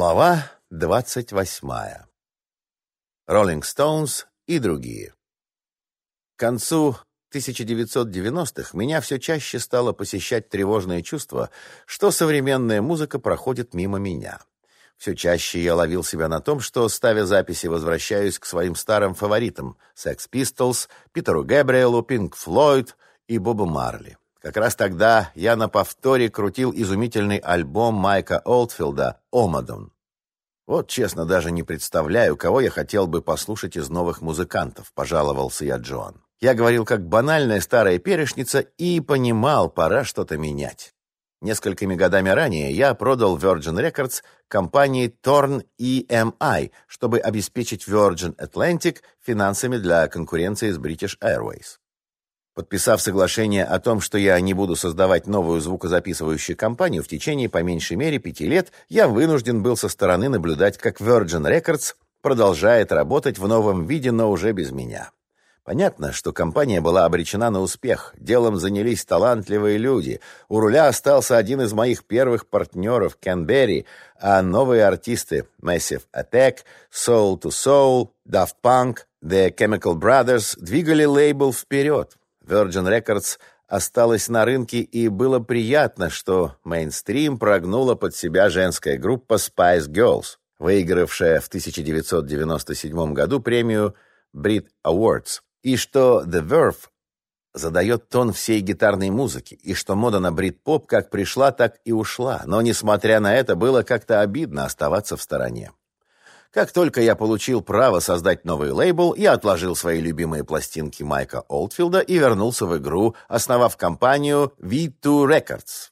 Глава двадцать восьмая. Роллинг Стоунс и другие. К концу 1990-х меня все чаще стало посещать тревожное чувство, что современная музыка проходит мимо меня. Все чаще я ловил себя на том, что, ставя записи, возвращаюсь к своим старым фаворитам — Sex Pistols, Питеру Гэбриэлу, Pink Floyd и Бобу Марли. Как раз тогда я на повторе крутил изумительный альбом Майка Олдфилда «Омадон». Вот, честно, даже не представляю, кого я хотел бы послушать из новых музыкантов, пожаловался я Джоан. Я говорил как банальная старая перешница и понимал, пора что-то менять. Несколькими годами ранее я продал Virgin Records компании Torn EMI, чтобы обеспечить Virgin Atlantic финансами для конкуренции с British Airways. Подписав соглашение о том, что я не буду создавать новую звукозаписывающую компанию в течение по меньшей мере пяти лет, я вынужден был со стороны наблюдать, как Virgin Records продолжает работать в новом виде, но уже без меня. Понятно, что компания была обречена на успех. Делом занялись талантливые люди. У руля остался один из моих первых партнеров, Кен Берри, а новые артисты Massive Attack, Soul to Soul, Daft Punk, The Chemical Brothers двигали лейбл вперед. Virgin Records осталась на рынке, и было приятно, что мейнстрим прогнула под себя женская группа Spice Girls, выигравшая в 1997 году премию Brit Awards, и что The Verve задает тон всей гитарной музыки, и что мода на брит-поп как пришла, так и ушла, но, несмотря на это, было как-то обидно оставаться в стороне. Как только я получил право создать новый лейбл, я отложил свои любимые пластинки Майка Олдфилда и вернулся в игру, основав компанию V2 Records.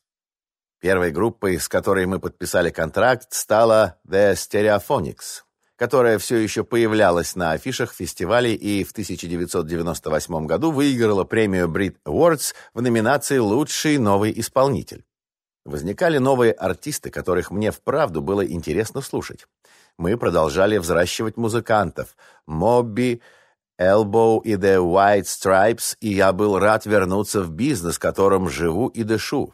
Первой группой, с которой мы подписали контракт, стала The Stereophonics, которая все еще появлялась на афишах фестивалей и в 1998 году выиграла премию Brit Awards в номинации «Лучший новый исполнитель». Возникали новые артисты, которых мне вправду было интересно слушать мы продолжали взращивать музыкантов. Мобби, Elbow и The White Stripes, и я был рад вернуться в бизнес, которым живу и дышу.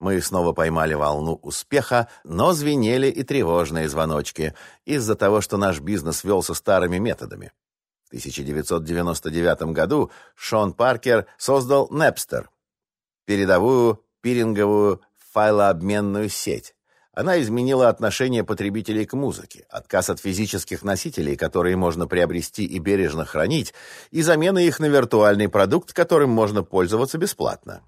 Мы снова поймали волну успеха, но звенели и тревожные звоночки из-за того, что наш бизнес велся старыми методами. В 1999 году Шон Паркер создал Napster, передовую пиринговую файлообменную сеть. Она изменила отношение потребителей к музыке, отказ от физических носителей, которые можно приобрести и бережно хранить, и замена их на виртуальный продукт, которым можно пользоваться бесплатно.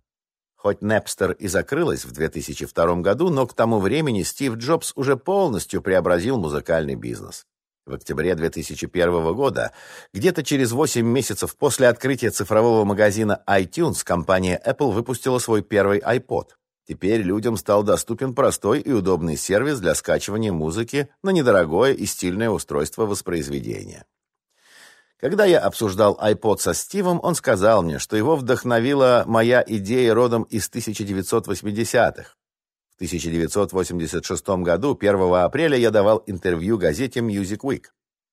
Хоть Napster и закрылась в 2002 году, но к тому времени Стив Джобс уже полностью преобразил музыкальный бизнес. В октябре 2001 года, где-то через 8 месяцев после открытия цифрового магазина iTunes, компания Apple выпустила свой первый iPod. Теперь людям стал доступен простой и удобный сервис для скачивания музыки на недорогое и стильное устройство воспроизведения. Когда я обсуждал iPod со Стивом, он сказал мне, что его вдохновила моя идея родом из 1980-х. В 1986 году, 1 апреля, я давал интервью газете Music Week,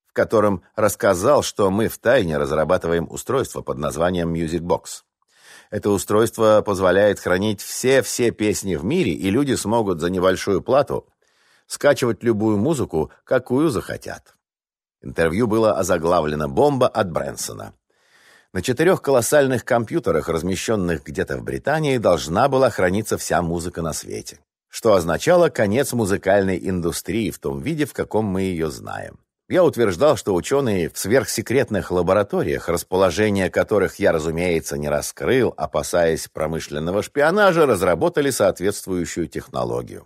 в котором рассказал, что мы втайне разрабатываем устройство под названием Music Box. Это устройство позволяет хранить все-все песни в мире, и люди смогут за небольшую плату скачивать любую музыку, какую захотят. Интервью было озаглавлено «Бомба от Брэнсона». На четырех колоссальных компьютерах, размещенных где-то в Британии, должна была храниться вся музыка на свете, что означало конец музыкальной индустрии в том виде, в каком мы ее знаем. Я утверждал, что ученые в сверхсекретных лабораториях, расположение которых я, разумеется, не раскрыл, опасаясь промышленного шпионажа, разработали соответствующую технологию.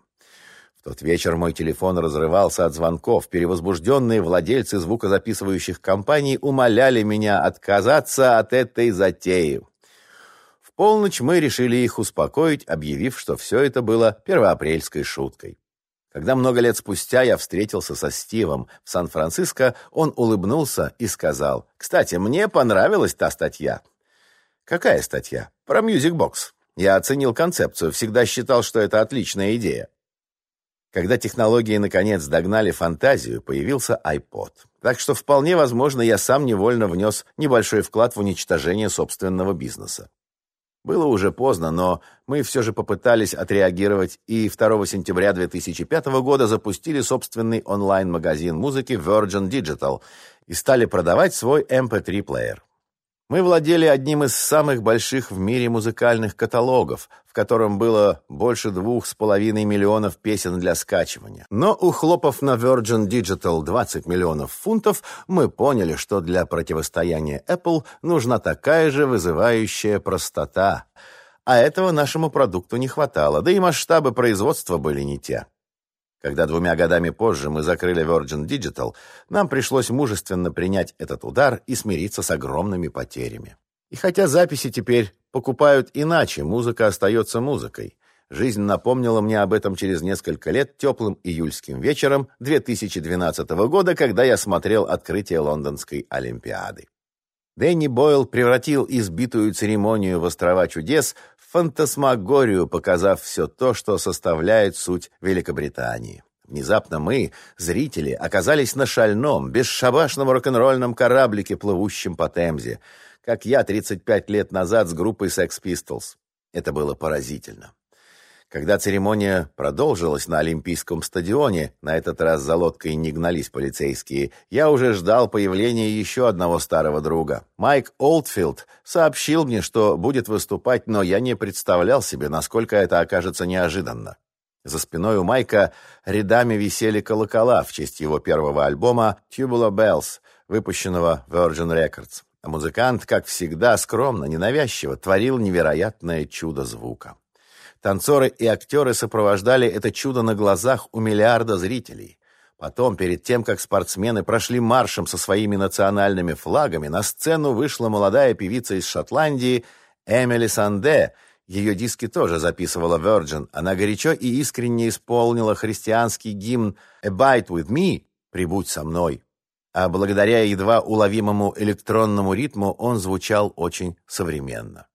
В тот вечер мой телефон разрывался от звонков. Перевозбужденные владельцы звукозаписывающих компаний умоляли меня отказаться от этой затеи. В полночь мы решили их успокоить, объявив, что все это было первоапрельской шуткой. Когда много лет спустя я встретился со Стивом в Сан-Франциско, он улыбнулся и сказал, «Кстати, мне понравилась та статья». «Какая статья?» «Про Box. Я оценил концепцию, всегда считал, что это отличная идея». Когда технологии наконец догнали фантазию, появился iPod. Так что вполне возможно, я сам невольно внес небольшой вклад в уничтожение собственного бизнеса. Было уже поздно, но мы все же попытались отреагировать и 2 сентября 2005 года запустили собственный онлайн-магазин музыки Virgin Digital и стали продавать свой MP3-плеер. Мы владели одним из самых больших в мире музыкальных каталогов, в котором было больше двух с половиной миллионов песен для скачивания. Но, ухлопав на Virgin Digital 20 миллионов фунтов, мы поняли, что для противостояния Apple нужна такая же вызывающая простота. А этого нашему продукту не хватало, да и масштабы производства были не те. Когда двумя годами позже мы закрыли Virgin Digital, нам пришлось мужественно принять этот удар и смириться с огромными потерями. И хотя записи теперь покупают иначе, музыка остается музыкой. Жизнь напомнила мне об этом через несколько лет теплым июльским вечером 2012 года, когда я смотрел открытие Лондонской Олимпиады. Дэнни Бойл превратил избитую церемонию в острова чудес фантасмагорию, показав все то, что составляет суть Великобритании. Внезапно мы, зрители, оказались на шальном, бесшабашном рок-н-ролльном кораблике, плывущем по Темзе, как я 35 лет назад с группой Sex Pistols. Это было поразительно. Когда церемония продолжилась на Олимпийском стадионе, на этот раз за лодкой не гнались полицейские, я уже ждал появления еще одного старого друга. Майк Олдфилд сообщил мне, что будет выступать, но я не представлял себе, насколько это окажется неожиданно. За спиной у Майка рядами висели колокола в честь его первого альбома «Tubular Bells», выпущенного Virgin Records. А музыкант, как всегда, скромно, ненавязчиво творил невероятное чудо звука. Танцоры и актеры сопровождали это чудо на глазах у миллиарда зрителей. Потом, перед тем, как спортсмены прошли маршем со своими национальными флагами, на сцену вышла молодая певица из Шотландии Эмили Санде. Ее диски тоже записывала Virgin. Она горячо и искренне исполнила христианский гимн «Abide with me» «Прибудь со мной». А благодаря едва уловимому электронному ритму он звучал очень современно.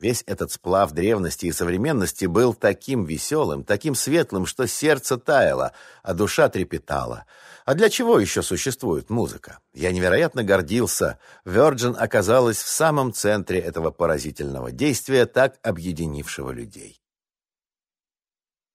Весь этот сплав древности и современности был таким веселым, таким светлым, что сердце таяло, а душа трепетала. А для чего еще существует музыка? Я невероятно гордился. Virgin оказалась в самом центре этого поразительного действия, так объединившего людей.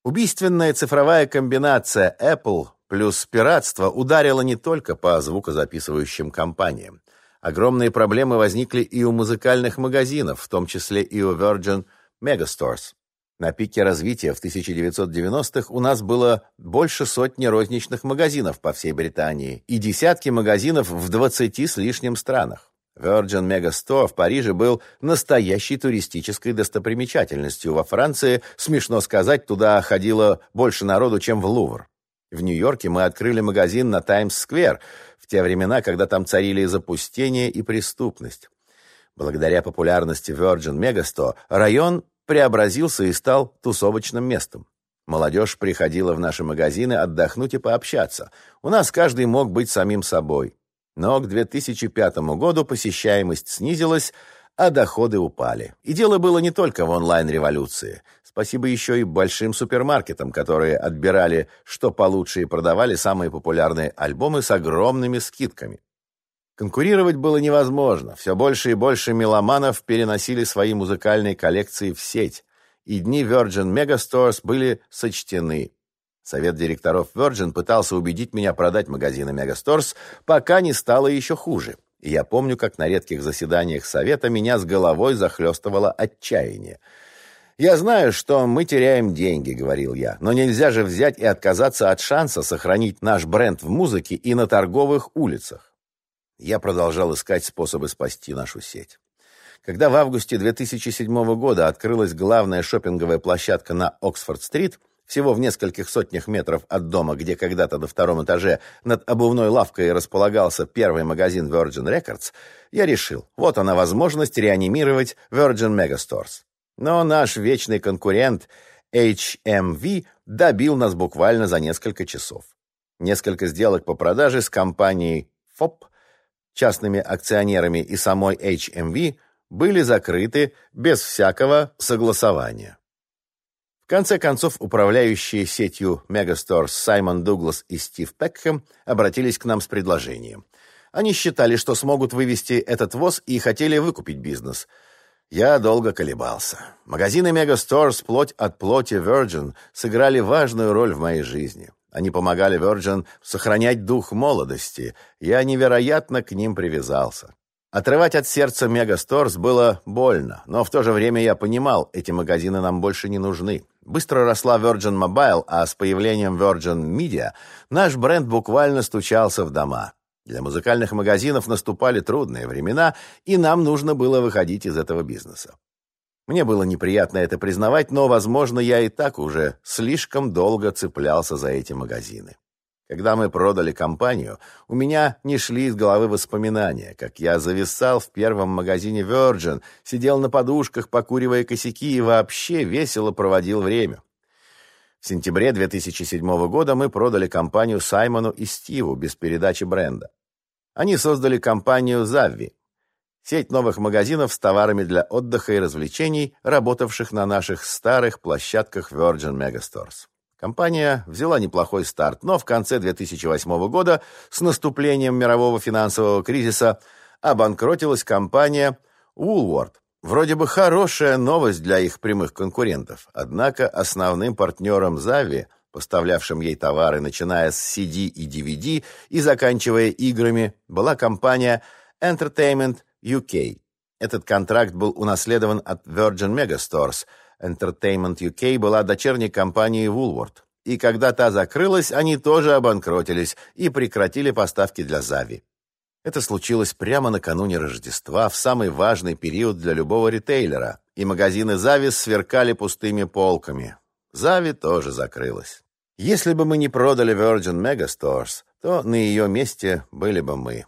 Убийственная цифровая комбинация Apple плюс пиратство ударила не только по звукозаписывающим компаниям. Огромные проблемы возникли и у музыкальных магазинов, в том числе и у Virgin Megastores. На пике развития в 1990-х у нас было больше сотни розничных магазинов по всей Британии и десятки магазинов в 20 с лишним странах. Virgin Megastore в Париже был настоящей туристической достопримечательностью. Во Франции, смешно сказать, туда ходило больше народу, чем в Лувр. В Нью-Йорке мы открыли магазин на Таймс-сквер, в те времена, когда там царили запустение и преступность. Благодаря популярности Virgin Megastore район преобразился и стал тусовочным местом. Молодежь приходила в наши магазины отдохнуть и пообщаться. У нас каждый мог быть самим собой. Но к 2005 году посещаемость снизилась, а доходы упали. И дело было не только в онлайн-революции. Спасибо еще и большим супермаркетам, которые отбирали, что получше, и продавали самые популярные альбомы с огромными скидками. Конкурировать было невозможно. Все больше и больше меломанов переносили свои музыкальные коллекции в сеть, и дни Virgin Megastores были сочтены. Совет директоров Virgin пытался убедить меня продать магазины Megastores, пока не стало еще хуже. И я помню, как на редких заседаниях совета меня с головой захлестывало отчаяние – «Я знаю, что мы теряем деньги», — говорил я, «но нельзя же взять и отказаться от шанса сохранить наш бренд в музыке и на торговых улицах». Я продолжал искать способы спасти нашу сеть. Когда в августе 2007 года открылась главная шопинговая площадка на Оксфорд-стрит, всего в нескольких сотнях метров от дома, где когда-то на втором этаже над обувной лавкой располагался первый магазин Virgin Records, я решил, вот она возможность реанимировать Virgin Megastores. Но наш вечный конкурент HMV добил нас буквально за несколько часов. Несколько сделок по продаже с компанией FOP, частными акционерами и самой HMV были закрыты без всякого согласования. В конце концов, управляющие сетью Megastore Саймон Дуглас и Стив Пекхэм обратились к нам с предложением. Они считали, что смогут вывести этот ВОЗ и хотели выкупить бизнес – Я долго колебался. Магазины Megastores плоть от плоти Virgin сыграли важную роль в моей жизни. Они помогали Virgin сохранять дух молодости. Я невероятно к ним привязался. Отрывать от сердца Megastores было больно, но в то же время я понимал, эти магазины нам больше не нужны. Быстро росла Virgin Mobile, а с появлением Virgin Media наш бренд буквально стучался в дома. Для музыкальных магазинов наступали трудные времена, и нам нужно было выходить из этого бизнеса. Мне было неприятно это признавать, но, возможно, я и так уже слишком долго цеплялся за эти магазины. Когда мы продали компанию, у меня не шли из головы воспоминания, как я зависал в первом магазине Virgin, сидел на подушках, покуривая косяки и вообще весело проводил время. В сентябре 2007 года мы продали компанию Саймону и Стиву без передачи бренда. Они создали компанию «Завви», сеть новых магазинов с товарами для отдыха и развлечений, работавших на наших старых площадках Virgin Megastores. Компания взяла неплохой старт, но в конце 2008 года с наступлением мирового финансового кризиса обанкротилась компания Woolworth, Вроде бы хорошая новость для их прямых конкурентов, однако основным партнером Зави, поставлявшим ей товары, начиная с CD и DVD и заканчивая играми, была компания Entertainment UK. Этот контракт был унаследован от Virgin Megastores. Entertainment UK была дочерней компанией Woolworth. И когда та закрылась, они тоже обанкротились и прекратили поставки для Зави. Это случилось прямо накануне Рождества, в самый важный период для любого ритейлера, и магазины «Завис» сверкали пустыми полками. «Зави» тоже закрылась. Если бы мы не продали Virgin Megastores, то на ее месте были бы мы.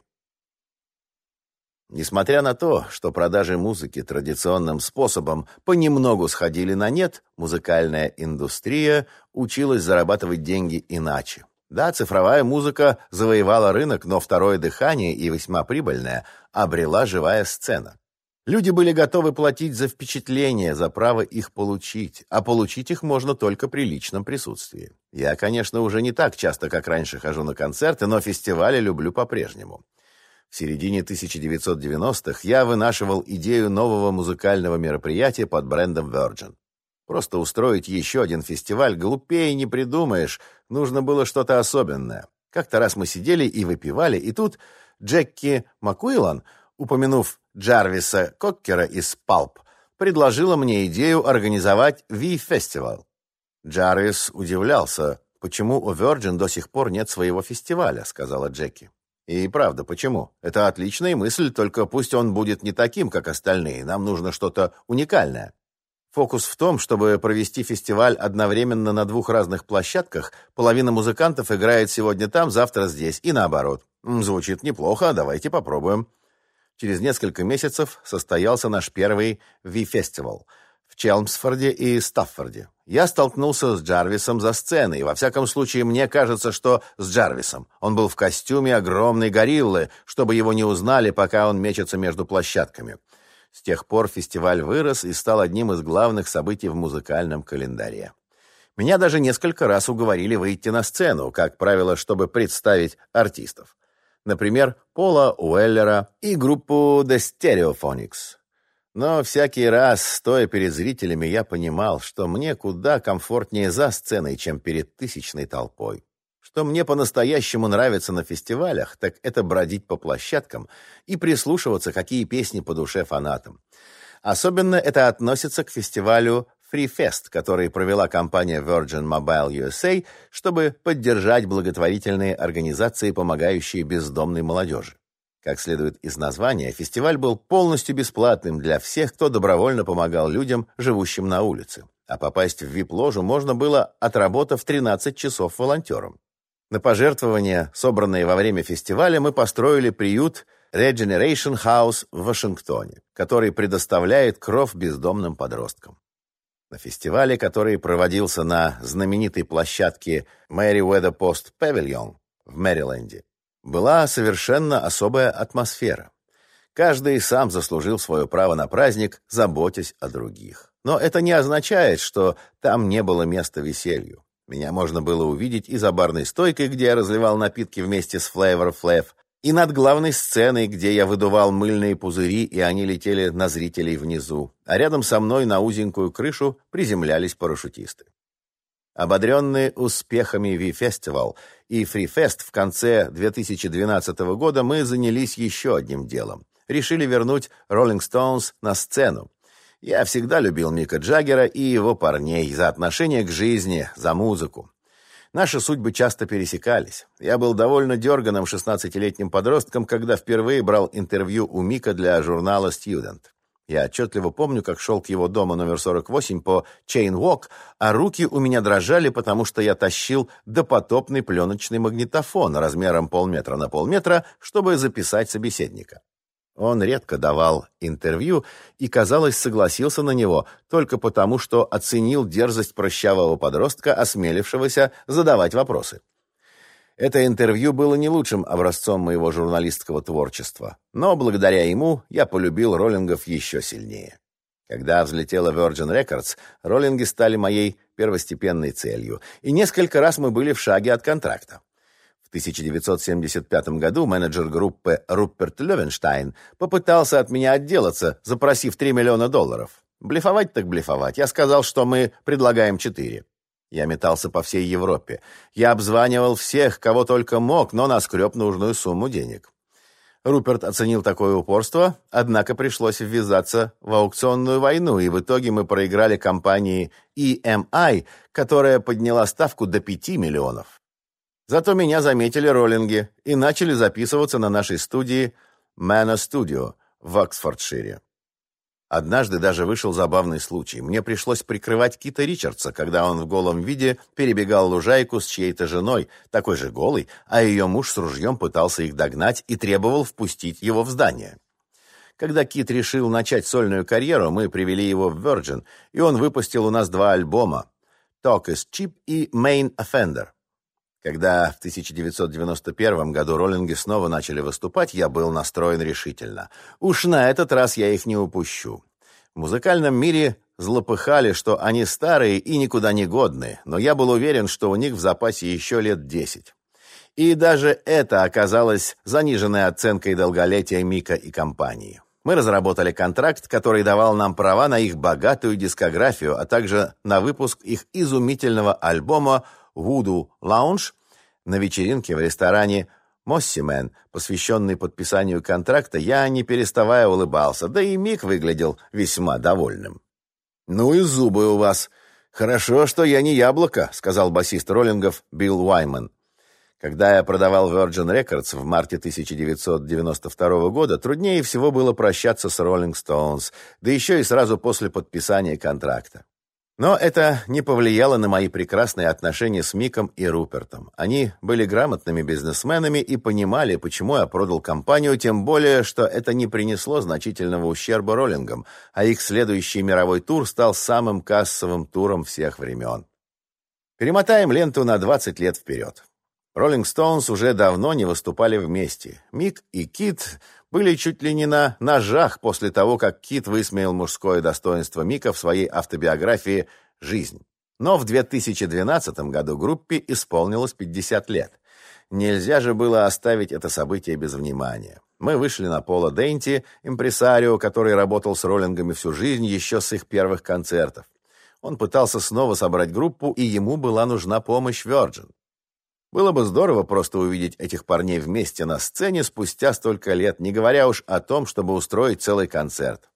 Несмотря на то, что продажи музыки традиционным способом понемногу сходили на нет, музыкальная индустрия училась зарабатывать деньги иначе. Да, цифровая музыка завоевала рынок, но второе дыхание и весьма прибыльное обрела живая сцена. Люди были готовы платить за впечатления, за право их получить, а получить их можно только при личном присутствии. Я, конечно, уже не так часто, как раньше, хожу на концерты, но фестивали люблю по-прежнему. В середине 1990-х я вынашивал идею нового музыкального мероприятия под брендом Virgin. Просто устроить еще один фестиваль глупее не придумаешь. Нужно было что-то особенное. Как-то раз мы сидели и выпивали, и тут Джекки Макуилан, упомянув Джарвиса Коккера из Палп, предложила мне идею организовать Ви-фестиваль. Джарвис удивлялся, почему у Virgin до сих пор нет своего фестиваля, сказала Джеки. И правда, почему? Это отличная мысль, только пусть он будет не таким, как остальные. Нам нужно что-то уникальное. Фокус в том, чтобы провести фестиваль одновременно на двух разных площадках. Половина музыкантов играет сегодня там, завтра здесь, и наоборот. Звучит неплохо, давайте попробуем. Через несколько месяцев состоялся наш первый Ви-фестивал в Челмсфорде и Стаффорде. Я столкнулся с Джарвисом за сценой, во всяком случае мне кажется, что с Джарвисом. Он был в костюме огромной гориллы, чтобы его не узнали, пока он мечется между площадками. С тех пор фестиваль вырос и стал одним из главных событий в музыкальном календаре. Меня даже несколько раз уговорили выйти на сцену, как правило, чтобы представить артистов. Например, Пола Уэллера и группу The Stereophonics. Но всякий раз, стоя перед зрителями, я понимал, что мне куда комфортнее за сценой, чем перед тысячной толпой. Что мне по-настоящему нравится на фестивалях, так это бродить по площадкам и прислушиваться, какие песни по душе фанатам. Особенно это относится к фестивалю Free Fest, который провела компания Virgin Mobile USA, чтобы поддержать благотворительные организации, помогающие бездомной молодежи. Как следует из названия, фестиваль был полностью бесплатным для всех, кто добровольно помогал людям, живущим на улице. А попасть в вип-ложу можно было, отработав 13 часов волонтером. На пожертвования, собранные во время фестиваля, мы построили приют Regeneration House в Вашингтоне, который предоставляет кров бездомным подросткам. На фестивале, который проводился на знаменитой площадке Мэри Уэда Пост Павильон в Мэриленде, была совершенно особая атмосфера. Каждый сам заслужил свое право на праздник, заботясь о других. Но это не означает, что там не было места веселью. Меня можно было увидеть и за барной стойкой, где я разливал напитки вместе с Flavor Flav, и над главной сценой, где я выдувал мыльные пузыри, и они летели на зрителей внизу, а рядом со мной на узенькую крышу приземлялись парашютисты. Ободренные успехами V-Festival и Fest в конце 2012 года мы занялись еще одним делом. Решили вернуть Rolling Stones на сцену. Я всегда любил Мика Джаггера и его парней за отношение к жизни, за музыку. Наши судьбы часто пересекались. Я был довольно дерганым 16-летним подростком, когда впервые брал интервью у Мика для журнала Student. Я отчетливо помню, как шел к его дому номер 48 по Chain Walk, а руки у меня дрожали, потому что я тащил допотопный пленочный магнитофон размером полметра на полметра, чтобы записать собеседника. Он редко давал интервью и, казалось, согласился на него только потому, что оценил дерзость прыщавого подростка, осмелившегося задавать вопросы. Это интервью было не лучшим образцом моего журналистского творчества, но благодаря ему я полюбил роллингов еще сильнее. Когда взлетела Virgin Records, роллинги стали моей первостепенной целью, и несколько раз мы были в шаге от контракта. В 1975 году менеджер группы Руперт Левенштайн попытался от меня отделаться, запросив 3 миллиона долларов. Блефовать так блефовать. Я сказал, что мы предлагаем 4. Я метался по всей Европе. Я обзванивал всех, кого только мог, но наскреб нужную сумму денег. Руперт оценил такое упорство, однако пришлось ввязаться в аукционную войну, и в итоге мы проиграли компании EMI, которая подняла ставку до 5 миллионов. Зато меня заметили роллинги и начали записываться на нашей студии Mana Studio в Оксфордшире. Однажды даже вышел забавный случай. Мне пришлось прикрывать Кита Ричардса, когда он в голом виде перебегал лужайку с чьей-то женой, такой же голой, а ее муж с ружьем пытался их догнать и требовал впустить его в здание. Когда Кит решил начать сольную карьеру, мы привели его в Virgin, и он выпустил у нас два альбома «Talk is Cheap» и «Main Offender». Когда в 1991 году роллинги снова начали выступать, я был настроен решительно. Уж на этот раз я их не упущу. В музыкальном мире злопыхали, что они старые и никуда не годны, но я был уверен, что у них в запасе еще лет десять. И даже это оказалось заниженной оценкой долголетия Мика и компании. Мы разработали контракт, который давал нам права на их богатую дискографию, а также на выпуск их изумительного альбома Voodoo Lounge на вечеринке в ресторане «Моссимен», посвященный подписанию контракта, я, не переставая, улыбался, да и Мик выглядел весьма довольным. «Ну и зубы у вас. Хорошо, что я не яблоко», — сказал басист роллингов Билл Уайман. Когда я продавал Virgin Records в марте 1992 года, труднее всего было прощаться с Rolling Stones, да еще и сразу после подписания контракта. Но это не повлияло на мои прекрасные отношения с Миком и Рупертом. Они были грамотными бизнесменами и понимали, почему я продал компанию, тем более, что это не принесло значительного ущерба роллингам, а их следующий мировой тур стал самым кассовым туром всех времен. Перемотаем ленту на 20 лет вперед. Роллинг Стоунс уже давно не выступали вместе. Мик и Кит были чуть ли не на ножах после того, как Кит высмеял мужское достоинство Мика в своей автобиографии «Жизнь». Но в 2012 году группе исполнилось 50 лет. Нельзя же было оставить это событие без внимания. Мы вышли на Пола Денти, импресарио, который работал с роллингами всю жизнь еще с их первых концертов. Он пытался снова собрать группу, и ему была нужна помощь Virgin. Было бы здорово просто увидеть этих парней вместе на сцене спустя столько лет, не говоря уж о том, чтобы устроить целый концерт.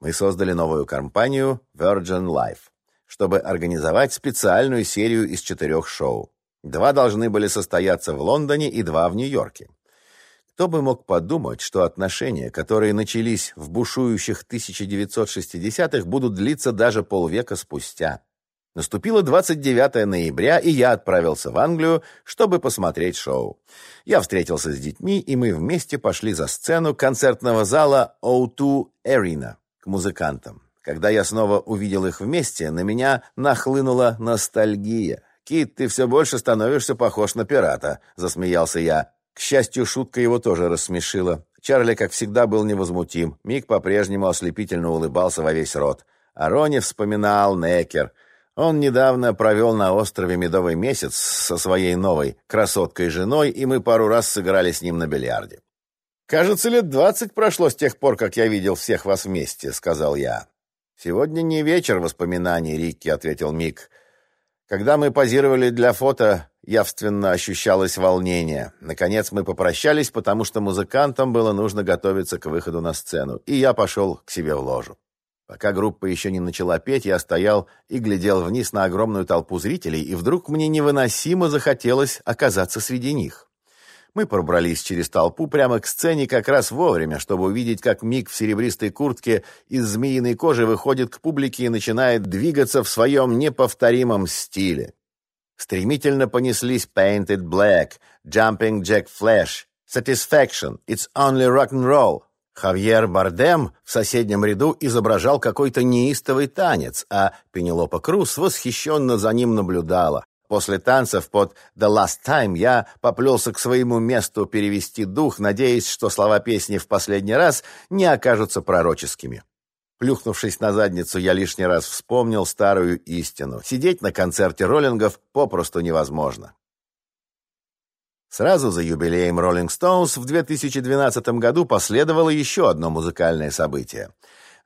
Мы создали новую компанию Virgin Life, чтобы организовать специальную серию из четырех шоу. Два должны были состояться в Лондоне и два в Нью-Йорке. Кто бы мог подумать, что отношения, которые начались в бушующих 1960-х, будут длиться даже полвека спустя. Наступило 29 ноября, и я отправился в Англию, чтобы посмотреть шоу. Я встретился с детьми, и мы вместе пошли за сцену концертного зала O2 Arena к музыкантам. Когда я снова увидел их вместе, на меня нахлынула ностальгия. «Кит, ты все больше становишься похож на пирата», — засмеялся я. К счастью, шутка его тоже рассмешила. Чарли, как всегда, был невозмутим. Мик по-прежнему ослепительно улыбался во весь рот. А Рони вспоминал Некер — Он недавно провел на острове Медовый месяц со своей новой красоткой-женой, и мы пару раз сыграли с ним на бильярде. «Кажется, лет двадцать прошло с тех пор, как я видел всех вас вместе», — сказал я. «Сегодня не вечер воспоминаний, Рикки», — ответил Мик. «Когда мы позировали для фото, явственно ощущалось волнение. Наконец мы попрощались, потому что музыкантам было нужно готовиться к выходу на сцену, и я пошел к себе в ложу. Пока группа еще не начала петь, я стоял и глядел вниз на огромную толпу зрителей, и вдруг мне невыносимо захотелось оказаться среди них. Мы пробрались через толпу прямо к сцене как раз вовремя, чтобы увидеть, как Мик в серебристой куртке из змеиной кожи выходит к публике и начинает двигаться в своем неповторимом стиле. Стремительно понеслись Painted Black, Jumping Jack Flash, Satisfaction, It's Only Rock and Roll, Хавьер Бардем в соседнем ряду изображал какой-то неистовый танец, а Пенелопа Круз восхищенно за ним наблюдала. После танцев под «The Last Time» я поплелся к своему месту перевести дух, надеясь, что слова песни в последний раз не окажутся пророческими. Плюхнувшись на задницу, я лишний раз вспомнил старую истину. Сидеть на концерте роллингов попросту невозможно. Сразу за юбилеем Rolling Stones в 2012 году последовало еще одно музыкальное событие,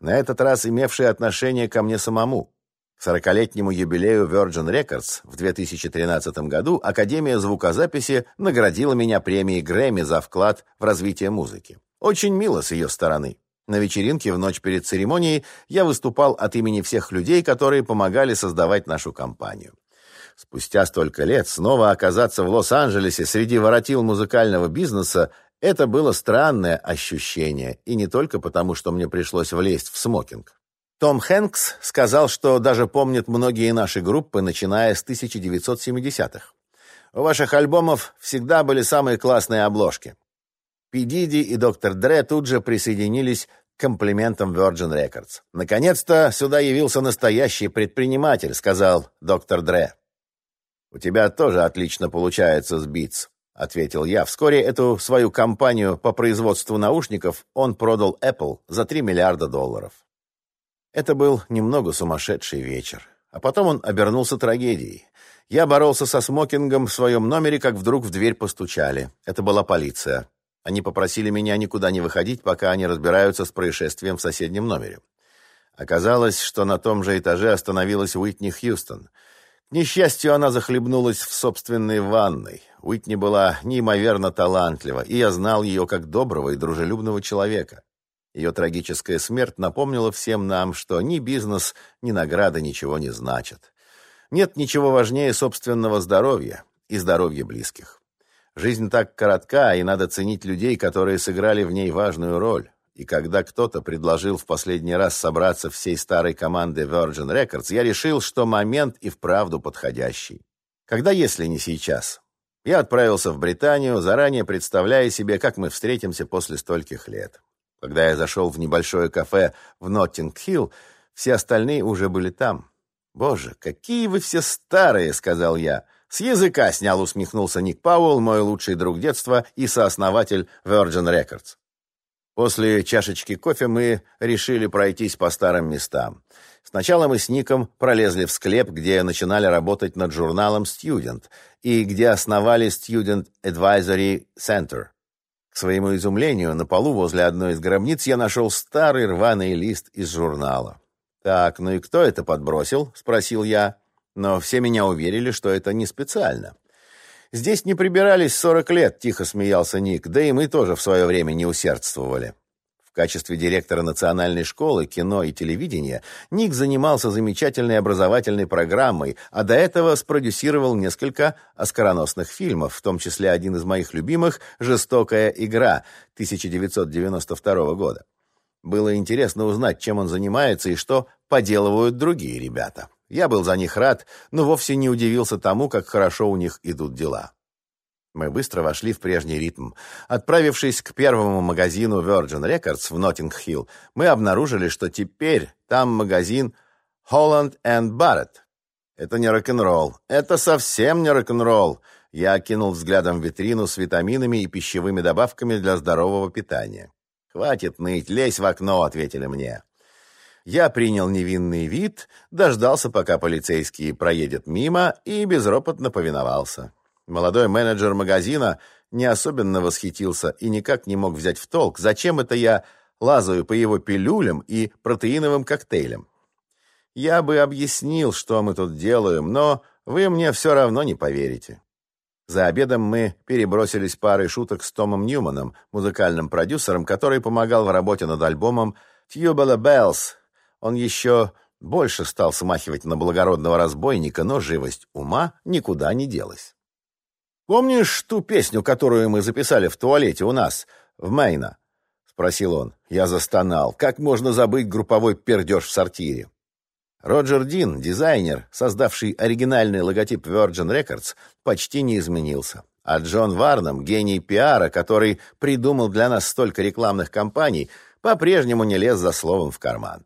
на этот раз имевшее отношение ко мне самому. К сорокалетнему юбилею Virgin Records в 2013 году Академия звукозаписи наградила меня премией Грэмми за вклад в развитие музыки. Очень мило с ее стороны. На вечеринке в ночь перед церемонией я выступал от имени всех людей, которые помогали создавать нашу компанию. Спустя столько лет снова оказаться в Лос-Анджелесе среди воротил музыкального бизнеса – это было странное ощущение, и не только потому, что мне пришлось влезть в смокинг. Том Хэнкс сказал, что даже помнит многие наши группы, начиная с 1970-х. У ваших альбомов всегда были самые классные обложки. Пи Диди и Доктор Дре тут же присоединились к комплиментам Virgin Records. «Наконец-то сюда явился настоящий предприниматель», — сказал доктор Дре. «У тебя тоже отлично получается с Beats», — ответил я. Вскоре эту свою компанию по производству наушников он продал Apple за 3 миллиарда долларов. Это был немного сумасшедший вечер. А потом он обернулся трагедией. Я боролся со смокингом в своем номере, как вдруг в дверь постучали. Это была полиция. Они попросили меня никуда не выходить, пока они разбираются с происшествием в соседнем номере. Оказалось, что на том же этаже остановилась Уитни Хьюстон — к несчастью, она захлебнулась в собственной ванной. Уитни была неимоверно талантлива, и я знал ее как доброго и дружелюбного человека. Ее трагическая смерть напомнила всем нам, что ни бизнес, ни награда ничего не значат. Нет ничего важнее собственного здоровья и здоровья близких. Жизнь так коротка, и надо ценить людей, которые сыграли в ней важную роль. И когда кто-то предложил в последний раз собраться всей старой командой Virgin Records, я решил, что момент и вправду подходящий. Когда, если не сейчас? Я отправился в Британию, заранее представляя себе, как мы встретимся после стольких лет. Когда я зашел в небольшое кафе в Ноттинг-Хилл, все остальные уже были там. «Боже, какие вы все старые!» — сказал я. «С языка снял», — усмехнулся Ник Пауэлл, мой лучший друг детства и сооснователь Virgin Records. После чашечки кофе мы решили пройтись по старым местам. Сначала мы с Ником пролезли в склеп, где начинали работать над журналом Student и где основали Student Advisory Center. К своему изумлению, на полу возле одной из гробниц я нашел старый рваный лист из журнала. «Так, ну и кто это подбросил?» — спросил я. Но все меня уверили, что это не специально. Здесь не прибирались сорок лет, тихо смеялся Ник, да и мы тоже в свое время не усердствовали. В качестве директора национальной школы кино и телевидения Ник занимался замечательной образовательной программой, а до этого спродюсировал несколько оскароносных фильмов, в том числе один из моих любимых «Жестокая игра» 1992 года. Было интересно узнать, чем он занимается и что поделывают другие ребята. Я был за них рад, но вовсе не удивился тому, как хорошо у них идут дела. Мы быстро вошли в прежний ритм. Отправившись к первому магазину Virgin Records в Ноттинг-Хилл, мы обнаружили, что теперь там магазин Holland and Barrett. Это не рок-н-ролл. Это совсем не рок-н-ролл. Я окинул взглядом витрину с витаминами и пищевыми добавками для здорового питания. «Хватит ныть, лезь в окно», — ответили мне. Я принял невинный вид, дождался, пока полицейский проедет мимо, и безропотно повиновался. Молодой менеджер магазина не особенно восхитился и никак не мог взять в толк, зачем это я лазаю по его пилюлям и протеиновым коктейлям. Я бы объяснил, что мы тут делаем, но вы мне все равно не поверите. За обедом мы перебросились парой шуток с Томом Ньюманом, музыкальным продюсером, который помогал в работе над альбомом «Tubular Bells». Он еще больше стал смахивать на благородного разбойника, но живость ума никуда не делась. «Помнишь ту песню, которую мы записали в туалете у нас, в Мейна?» — спросил он. Я застонал. «Как можно забыть групповой пердеж в сортире?» Роджер Дин, дизайнер, создавший оригинальный логотип Virgin Records, почти не изменился. А Джон Варнам, гений пиара, который придумал для нас столько рекламных кампаний, по-прежнему не лез за словом в карман.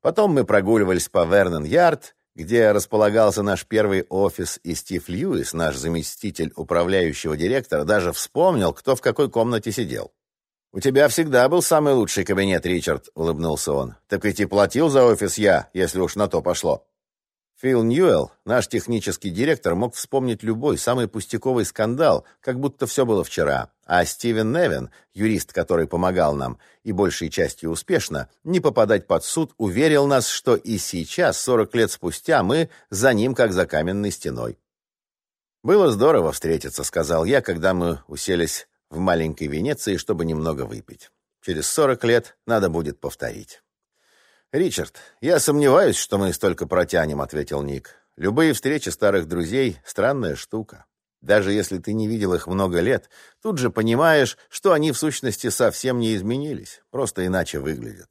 Потом мы прогуливались по Вернон-Ярд, где располагался наш первый офис, и Стив Льюис, наш заместитель управляющего директора, даже вспомнил, кто в какой комнате сидел. «У тебя всегда был самый лучший кабинет, Ричард», — улыбнулся он. «Так ведь и платил за офис я, если уж на то пошло». Фил Ньюэлл, наш технический директор, мог вспомнить любой, самый пустяковый скандал, как будто все было вчера. А Стивен Невин, юрист, который помогал нам, и большей частью успешно, не попадать под суд, уверил нас, что и сейчас, 40 лет спустя, мы за ним как за каменной стеной. «Было здорово встретиться», — сказал я, когда мы уселись в маленькой Венеции, чтобы немного выпить. Через сорок лет надо будет повторить. «Ричард, я сомневаюсь, что мы столько протянем», — ответил Ник. «Любые встречи старых друзей — странная штука. Даже если ты не видел их много лет, тут же понимаешь, что они в сущности совсем не изменились, просто иначе выглядят.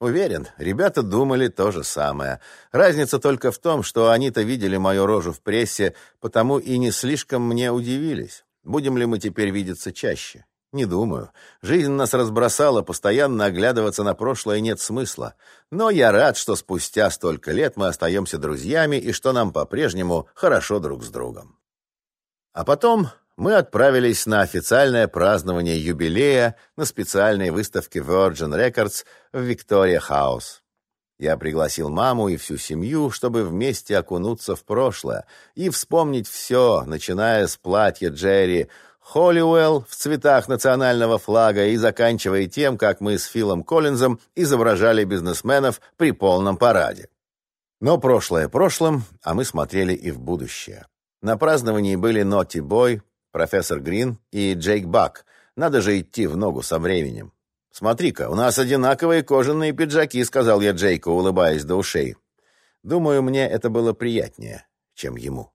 Уверен, ребята думали то же самое. Разница только в том, что они-то видели мою рожу в прессе, потому и не слишком мне удивились. Будем ли мы теперь видеться чаще? Не думаю. Жизнь нас разбросала, постоянно оглядываться на прошлое нет смысла. Но я рад, что спустя столько лет мы остаемся друзьями и что нам по-прежнему хорошо друг с другом. А потом мы отправились на официальное празднование юбилея на специальной выставке Virgin Records в Виктория Хаус. Я пригласил маму и всю семью, чтобы вместе окунуться в прошлое и вспомнить все, начиная с платья Джерри Холлиуэлл в цветах национального флага и заканчивая тем, как мы с Филом Коллинзом изображали бизнесменов при полном параде. Но прошлое прошлым, а мы смотрели и в будущее. На праздновании были Нотти Бой, профессор Грин и Джейк Бак. Надо же идти в ногу со временем. «Смотри-ка, у нас одинаковые кожаные пиджаки», — сказал я Джейку, улыбаясь до ушей. Думаю, мне это было приятнее, чем ему.